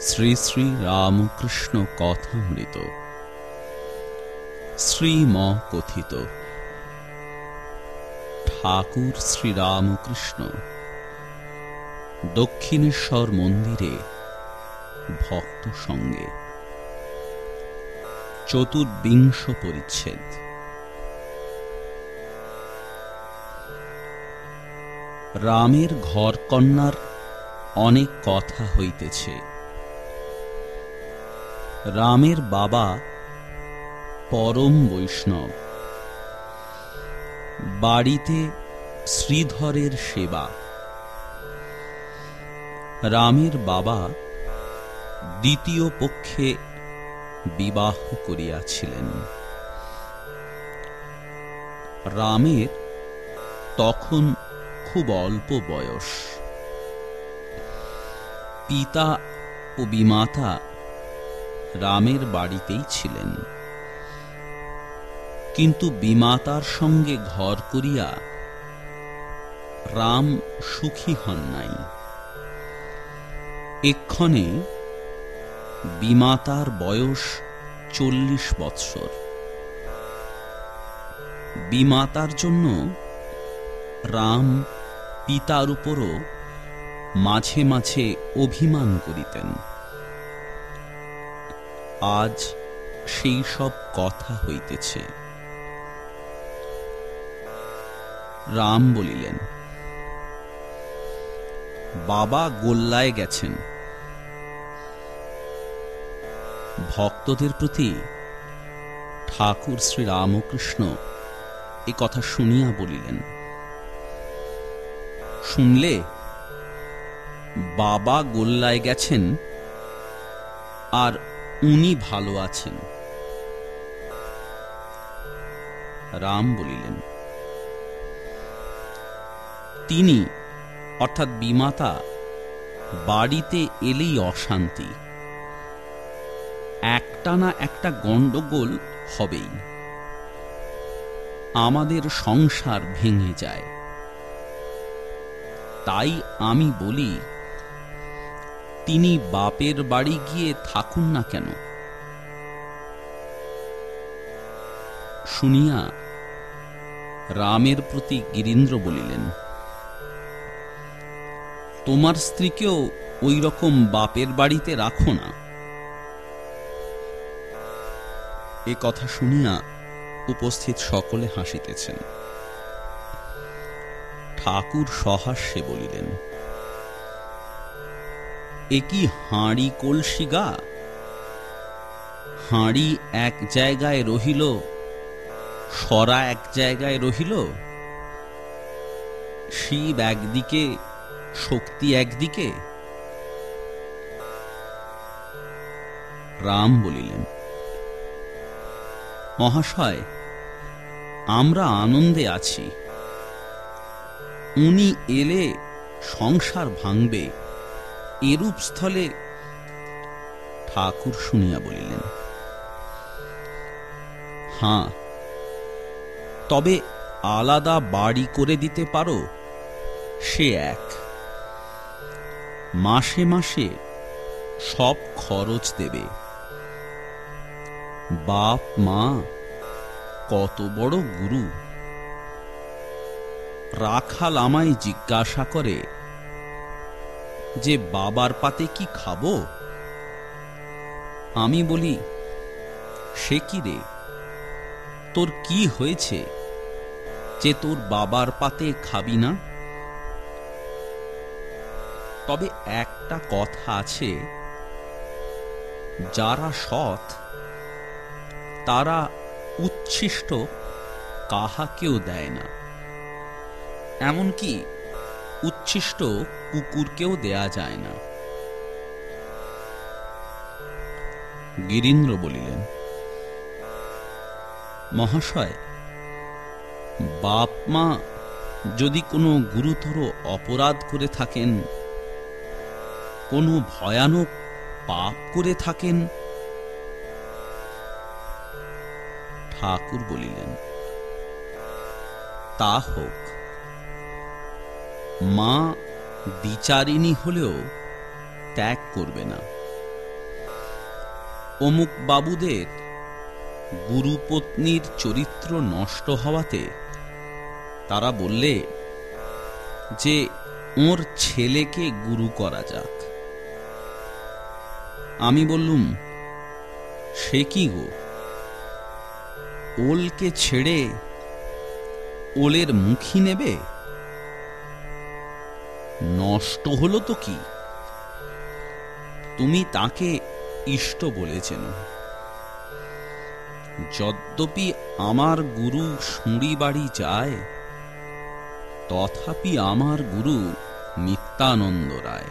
শ্রী শ্রী রামকৃষ্ণ কথামৃত। শ্রীম কথিত ঠাকুর শ্রীরামকৃষ্ণ, দক্ষিণেশ্বর মন্দিরে ভক্ত সঙ্গে। চতুর্বিংশ পরিচ্ছেদ। রামের ঘর কন্যার অনেক কথা হইতেছে। রামের বাবা পরম বৈষ্ণব। বাড়িতে শ্রীধরের সেবা। রামের বাবা দ্বিতীয় পক্ষে বিবাহ করিয়াছিলেন। রামের তখন খুব অল্প বয়স। পিতা ও বিমাতা রামের বাড়িতেই ছিলেন। কিন্তু বিমাতার সঙ্গে ঘর করিয়া রাম সুখী হন নাই। এক্ষণে বিমাতার বয়স চল্লিশ বৎসর। বিমাতার জন্য রাম পিতার উপরও মাঝে মাঝে অভিমান করিতেন। আজ সেই সব কথা হইতেছে। রাম বলিলেন, বাবা গোল্লায় গেছেন। ভক্তদের প্রতি ঠাকুর শ্রী রামকৃষ্ণ এ কথা শুনিয়া বলিলেন, শুনলে বাবা গোল্লায় গেছেন আর উনি ভালো আছেন। রাম বলিলেন, তিনি, অর্থাৎ বিমাতা, বাড়িতে এলেই অশান্তি। একটা না একটা গণ্ডগোল হবেই। আমাদের সংসার ভেঙে যায়। তাই আমি বলি তিনি বাপের বাড়ি গিয়ে থাকুন না কেন? শুনিয়া রামের প্রতি গিরীন্দ্র বলিলেন, তোমার স্ত্রীকেও ওই রকম বাপের বাড়িতে রাখো না। এ কথা শুনিয়া উপস্থিত সকলে হাসিতেছেন। ঠাকুর সহাস্যে বলিলেন এ কি হাঁড়ি কলসি গা? হাঁড়ি এক জায়গায় রহিল, সরা এক জায়গায় রহিল। শিব একদিকে, শক্তি একদিকে। রাম বলিলেন, মহাশয়, আমরা আনন্দে আছি। উনি এলে সংসার ভাঙবে। এরূপ স্থলে ঠাকুর শুনিয়া বলিলেন, হাঁ, তবে আলাদা বাড়ি করে দিতে পারো? সে এক। মাসে মাসে সব খরচ দেবে। বাপ, মা, কত বড় গুরু। রাখাল আমায় জিজ্ঞাসা করে যে বাবার পাতে কি খাব? আমি বলি, সে কি রে? তোর কি হয়েছে যে তোর বাবার পাতে খাবি না? তবে একটা কথা আছে, যারা সৎ, তারা উচ্ছিষ্ট কাহাকেও দেয় না। এমনকি উচ্ছিষ্ট কুকুরকেও দেয়া যায় না। গিরীন্দ্র বলিলেন, মহাশয় বাপ মা যদি কোনো গুরুতর অপরাধ করে থাকেন, কোনো ভয়ানক পাপ করে থাকেন? ঠাকুর বলিলেন, তা হোক। মা বিচারিণী হলেও ত্যাগ করবে না। অমুক বাবুদের গুরুপত্নীর চরিত্র নষ্ট হওয়াতে তারা বললে, যে ওর ছেলেকে গুরু করা যাক। আমি বললুম, সে কি গো? ওলকে ছেড়ে ওলের মুখী নেবে? নষ্ট হলো তো কি? তুমি তাকে ইষ্ট বলেছেন। যদ্যপি আমার গুরু শুঁড়ি বাড়ি যায়, তথাপি আমার গুরু নিত্যানন্দ রায়।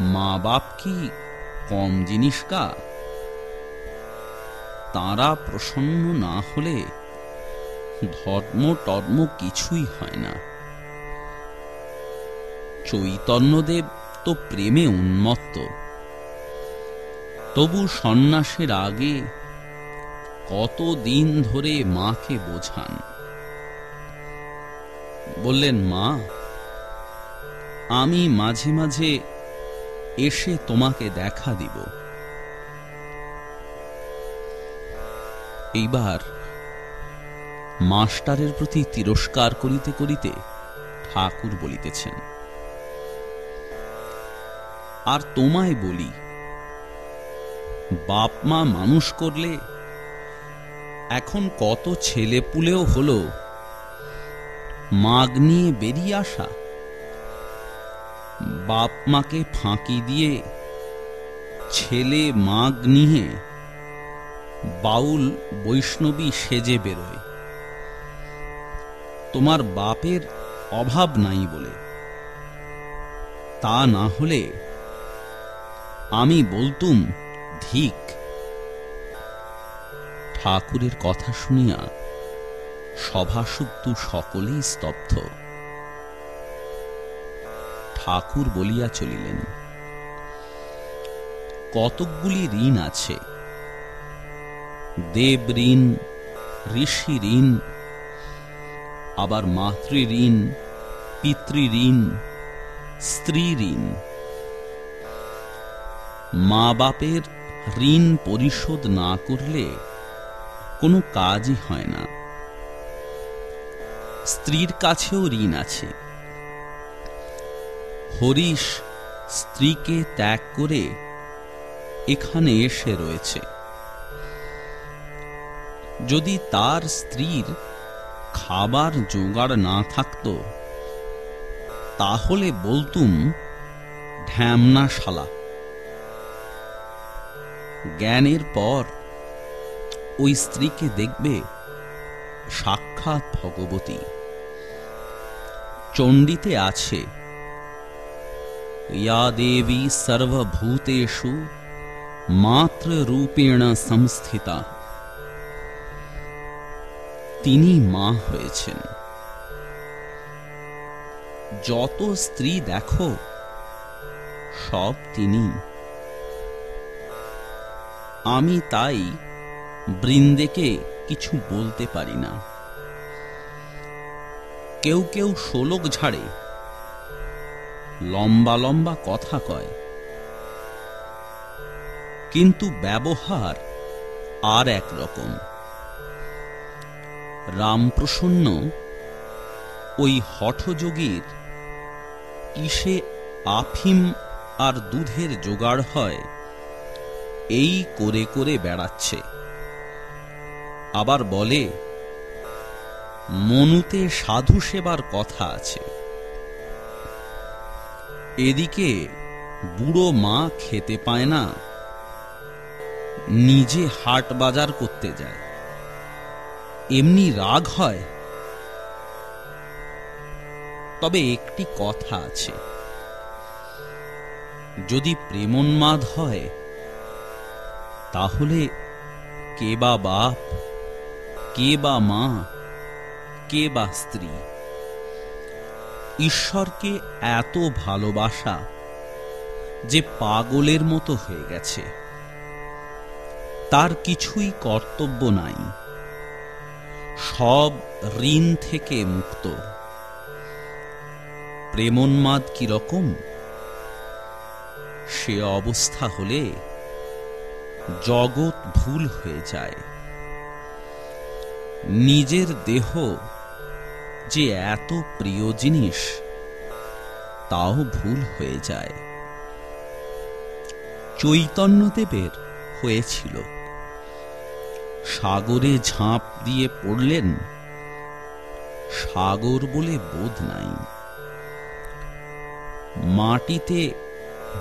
মা বাপ কি কম জিনিস কা তারা প্রসন্ন না হলে ধর্ম টর্ম কিছুই হয় না। চৈতন্যদেব তো প্রেমে উন্মত্ত। তবু সন্ন্যাসের আগে কত দিন ধরে মাকে বোঝান। বললেন, মা, আমি মাঝে মাঝে এসে তোমাকে দেখা দিব। এইবার মাস্টারের প্রতি তিরস্কার করিতে করিতে ঠাকুর বলিতেছেন আর তোমায় বলি, বাপ মা মানুষ করলে এখন কত ছেলে পুলেও হলো মাগ নিয়ে বেরিয়ে আসা। বাপ মাকে ফাঁকি দিয়ে ছেলে মাগ নিয়ে বাউল বৈষ্ণবী সেজে বেরোয়। তোমার বাপের অভাব নাই বলে। তা না হলে আমি বলতুম, ধিক। ঠাকুরের কথা শুনিয়া সভাসুদ্ধ সকলেই স্তব্ধ। ঠাকুর বলিয়া চলিলেন, কতকগুলি ঋণ আছে? দেব ঋণ, ঋষি ঋণ, আবার মাতৃ ঋণ, পিতৃ ঋণ, স্ত্রী ঋণ। মা বাপের ঋণ পরিশোধ না করলে কোনো কাজই হয় না। স্ত্রীর কাছেও ঋণ আছে। হরিশ স্ত্রীকে ত্যাগ করে এখানে এসে রয়েছে। যদি তার স্ত্রীর খাবার জোগাড় না থাকত, তাহলে বলতুম ঢ্যামনা শালা জ্ঞানের পর ওই স্ত্রীকে দেখবে সাক্ষাৎ ভগবতী। চণ্ডীতে আছে, ইয়া দেবী সর্বভূতেষু মাত্র রূপেণ সংস্থিতা। তিনি মা হয়েছেন। যত স্ত্রী দেখো, সব তিনি। আমি তাই বৃন্দেকে কিছু বলতে পারি না। কেউ কেউ শোলক ঝাড়ে, লম্বা লম্বা কথা কয়। কিন্তু ব্যবহার আর এক রকম। রামপ্রসন্ন ওই হঠযোগীর কিসে আফিম আর দুধের জোগাড় হয় এই করে করে বেড়াচ্ছে। আবার বলে, মনুতে সাধু সেবার কথা আছে। এদিকে বুড়ো মা খেতে পায় না, নিজে হাট বাজার করতে যায়। এমনি রাগ হয়। তবে একটি কথা আছে, যদি প্রেমন্মাদ হয় তাহলে কে বা বাপ, কে বা মা, কে বা স্ত্রী? ঈশ্বরকে এত ভালোবাসা যে পাগলের মতো হয়ে গেছে। তার কিছুই কর্তব্য নাই। সব ঋণ থেকে মুক্ত। প্রেমন্মাদ কীরকম? সে অবস্থা হলে জগৎ ভুল হয়ে যায়। নিজের দেহ যে এত প্রিয় জিনিস, তাও ভুল হয়ে যায়। চৈতন্যদেবের হয়েছিল। সাগরে ঝাঁপ দিয়ে পড়লেন, সাগর বলে বোধ নাই। মাটিতে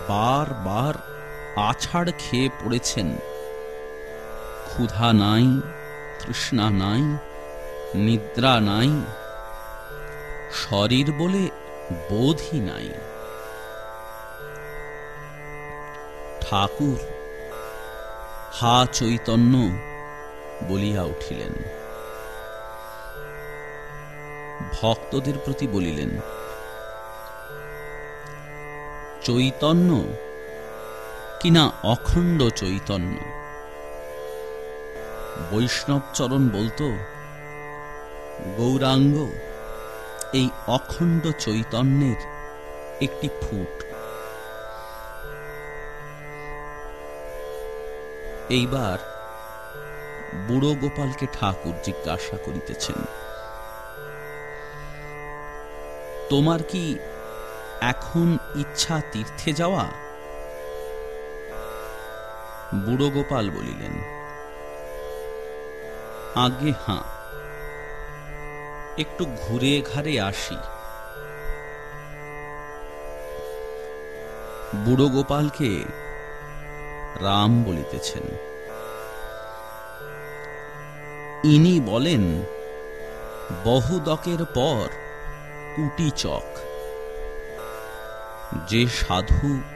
বারবার আছাড় খেয়ে পড়েছেন। ক্ষুধা নাই, তৃষ্ণা নাই, নিদ্রা নাই, শরীর বলে বোধই নাই। ঠাকুর, হা চৈতন্য বলিয়া উঠিলেন। ভক্তদের প্রতি বলিলেন, চৈতন্য কিনা অখণ্ড চৈতন্য। বৈষ্ণবচরণ বলতো, গৌরাঙ্গ, এই অখণ্ড চৈতন্যের একটি ফুট। এইবার বুড়ো গোপালকে ঠাকুর জিজ্ঞাসা করিতেছেন, তোমার কি এখন ইচ্ছা তীর্থে যাওয়া? বুড়ো গোপাল বলিলেন আগে হাঁ। একটু ঘুরে ঘাড়ে আসি। বুড়ো গোপালকে রাম বলিতেছেন, ইনি বলেন, বহুদকের পর কুটি চক যে সাধু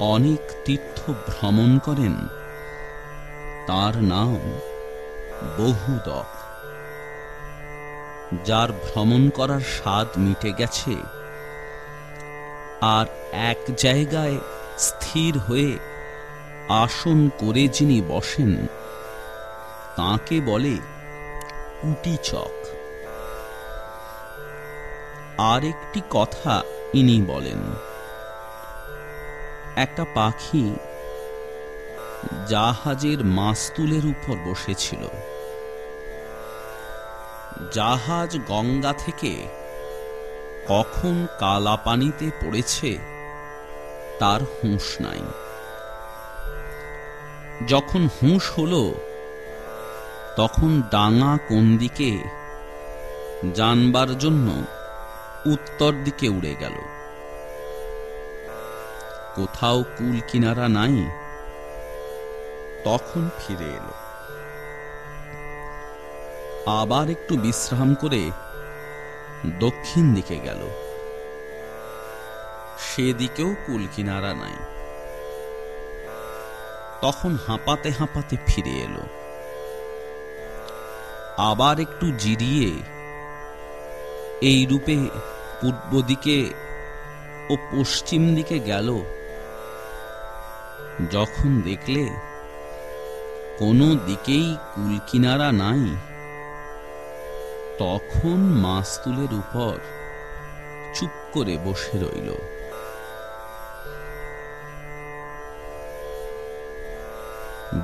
অনেক তীর্থ ভ্রমণ করেন। তার নাম বহুদক। যার ভ্রমণ করার স্বাদ মিটে গেছে আর এক জায়গায় স্থির হয়ে আসন করে যিনি বসেন, তাকে বলে কুটিচক। আর একটি কথা ইনি বলেন একটা পাখি জাহাজের মাস্তুলের উপর বসেছিল। জাহাজ গঙ্গা থেকে কখন কালা পানিতে পড়েছে তার হুঁশ নাই। যখন হুঁশ হল, তখন ডাঙা কোন দিকে জানবার জন্য উত্তর দিকে উড়ে গেল। কোথাও কুল কিনারা নাই। তখন ফিরে এলো। আবার একটু বিশ্রাম করে দক্ষিণ দিকে গেল। সেদিকেও কুল কিনারা নাই। তখন হাঁপাতে হাঁপাতে ফিরে এলো। আবার একটু জিরিয়ে এই রূপে পূর্ব দিকে ও পশ্চিম দিকে গেল। যখন দেখলে কোনো দিকেই কুল কিনারা নাই, তখন মাস্তুলের উপর চুপ করে বসে রইল।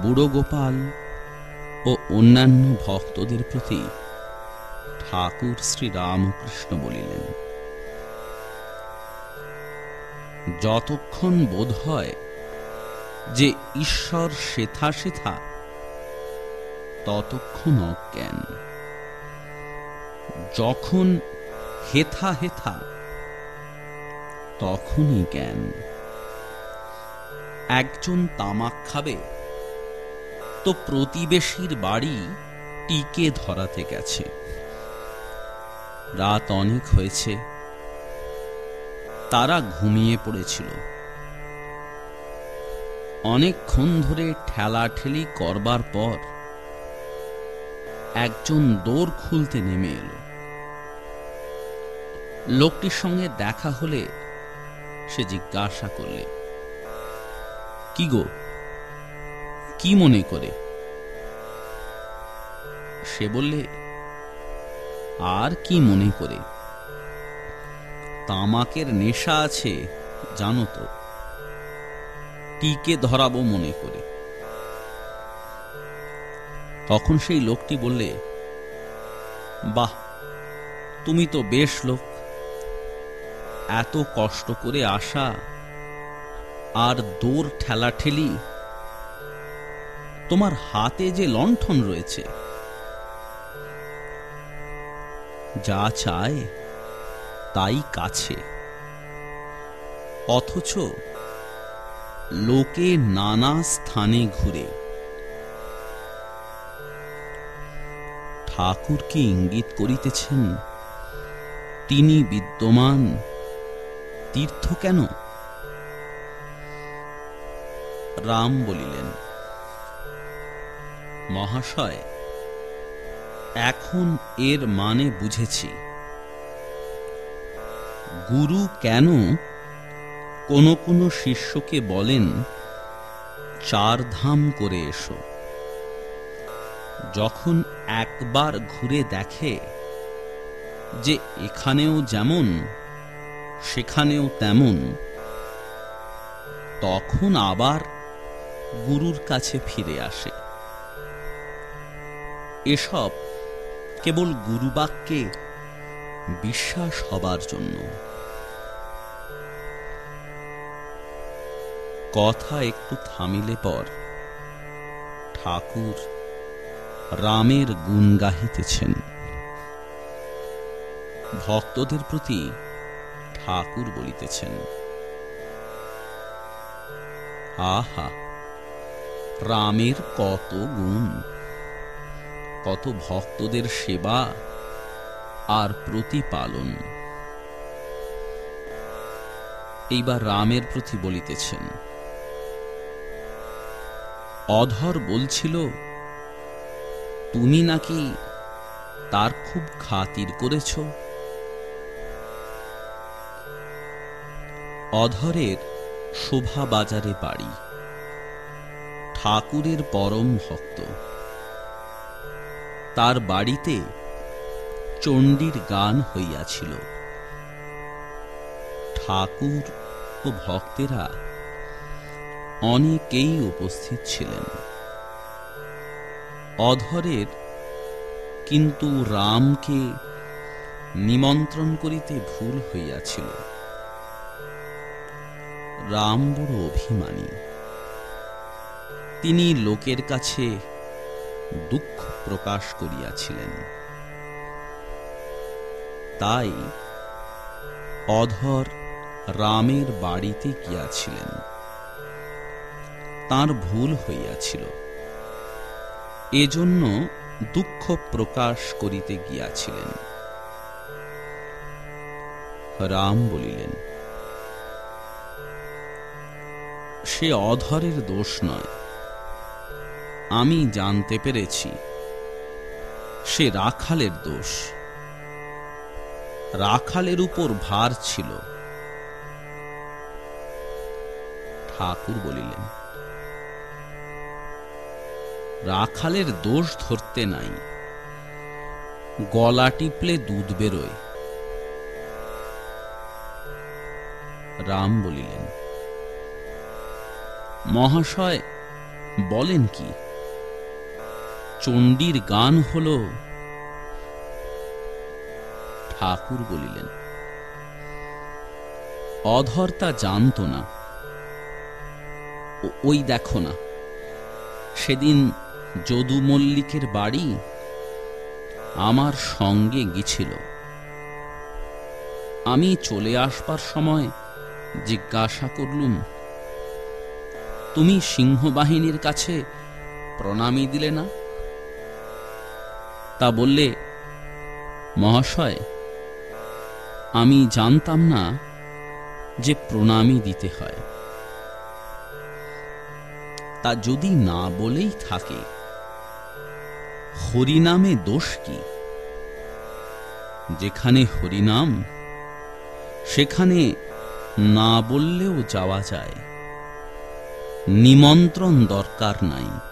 বুড়ো গোপাল ও অন্যান্য ভক্তদের প্রতি ঠাকুর শ্রী রামকৃষ্ণ বলিলেন, যতক্ষণ বোধ হয় যে ঈশ্বর শেথা শেথা ততক্ষণ অজ্ঞান যখন হেথা হেথা, তখনই জ্ঞান। একজন তামাক খাবে, তো প্রতিবেশীর বাড়ি টিকে ধরাতে গেছে। রাত অনেক হয়েছে, তারা ঘুমিয়ে পড়েছিল। অনেকক্ষণ ধরে ঠেলাঠেলি করবার পর একজন দোর খুলতে নেমে এলো। লোকটির সঙ্গে দেখা হলে সে জিজ্ঞাসা করলে, কি গো? কি মনে করে? সে বললে, আর কি মনে করে? তামাকের নেশা আছে, জানো তো। টিকে ধরাবো মনে করে। তখন সেই লোকটি বললে, বাহ, তুমি তো বেশ লোক। এত কষ্ট করে আসা আর দৌড় ঠেলাঠেলি। তোমার হাতে যে লণ্ঠন রয়েছে, যা চায় তাই কাছে। অথচ লোকে নানা স্থানে ঘুরে। ঠাকুরকে ইঙ্গিত করিতেছেন, তিনি বিদ্যমান, তীর্থ কেন? রাম বলিলেন, মহাশয়, এখন এর মানে বুঝেছি। গুরু কেন কোন কোন শিষ্যকে বলেন, চার ধাম করে এসো। যখন একবার ঘুরে দেখে যে এখানেও যেমন, সেখানেও তেমন, তখন আবার গুরুর কাছে ফিরে আসে। এসব কেবল গুরুবাক্যে বিশ্বাস হবার জন্য। কথা একটু থামিলে পর ঠাকুর রামের গুণ গাহিতেছেন। ভক্তদের প্রতি ঠাকুর বলিতেছেন, আহা, রামের কত গুণ, কত ভক্তদের সেবা আর প্রতিপালন। এইবার রামের প্রতি বলিতেছেন অধর বলছিল, তুমি নাকি তার খুব খাতির করেছ? অধরের শোভা বাজারে বাড়ি। ঠাকুরের পরম ভক্ত। তার বাড়িতে চণ্ডীর গান হইয়াছিল। ঠাকুর ও ভক্তেরা অনেকেই উপস্থিত ছিলেন। অধরের কিন্তু রামকে নিমন্ত্রণ করিতে ভুল হইয়াছিল। রাম বড় অভিমানী। তিনি লোকের কাছে দুঃখ প্রকাশ করিয়াছিলেন। তাই অধর রামের বাড়িতে গিয়াছিলেন। তার ভুল হইয়াছিল। এজন্য দুঃখ প্রকাশ করিতে গিয়াছিলেন। রাম বলিলেন, সে অধরের দোষ নয়। আমি জানতে পেরেছি, সে রাখালের দোষ। রাখালের উপর ভার ছিল। ঠাকুর বলিলেন রাখালের দোষ ধরতে নাই। গলা টিপলে দুধ বেরোয়। রাম বলিলেন, মহাশয়, বলেন কি? চণ্ডীর গান হল ঠাকুর বলিলেন, অধর তা জানত না। ওই দেখো না, সেদিন যদু মল্লিকের বাড়ি আমার সঙ্গে গেছিল আমি চলে আসবার সময় জিজ্ঞাসা করলুম, তুমি সিংহবাহিনীর কাছে প্রণামী দিলে না? তা বললে, মহাশয়, আমি জানতাম না যে প্রণামী দিতে হয়। তা যদি না বলেই থাকে হরিনামে দোষ কি? যেখানে হরিনাম সেখানে না বললেও যাওয়া যায়। নিমন্ত্রণ দরকার নাই।